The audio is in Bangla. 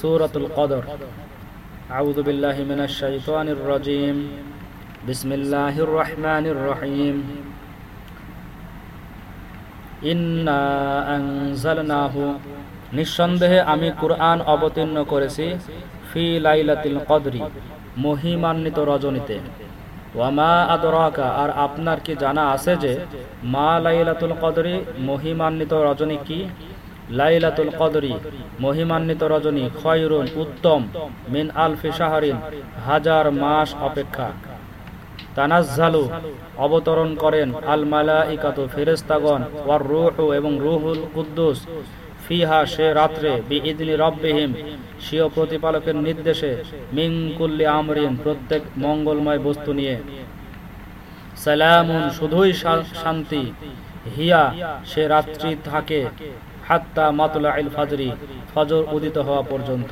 সুরাতুল কদর। আউযু বিল্লাহি মিনাশ শাইতানির রাজিম। বিসমিল্লাহির রহমানির রহিম। ইন্না আনজালনাহু। নিঃসন্দেহে আমি কুরআন অবতীর্ণ করেছি ফি লাইলাতিল কদরি, মহিমান্বিত রজনীতে। ওয়ামা আদরাকা, আর আপনার কি জানা আছে যে মা লাইলাতুল কদরি মহিমান্বিত রজনী কি? লাইলাতুল কদরি, মহিমান্বিত রজনী, খয়রুন উত্তম, মিন আলফি শাহরিন, হাজার মাস অপেক্ষা। তানাজ্জালু, অবতরণ করেন আল মালাইকাতু ফেরেশতাগণ, ওয়ার রূহু এবং রূহুল কুদ্দুস। ফিহা সে রাত্রে বি বিইদনি রব্বিহিম, স্বীয় প্রতিপালকের নির্দেশে মিন কুল্লি আমরিন প্রত্যেক মঙ্গলময় বস্তু নিয়ে। সালামুন, শুধুই শান্তি, হিয়া সে রাত্রি থাকে। হাত্তা মাতুলা ইল ফাজরি ফজর উদিত হওয়া পর্যন্ত।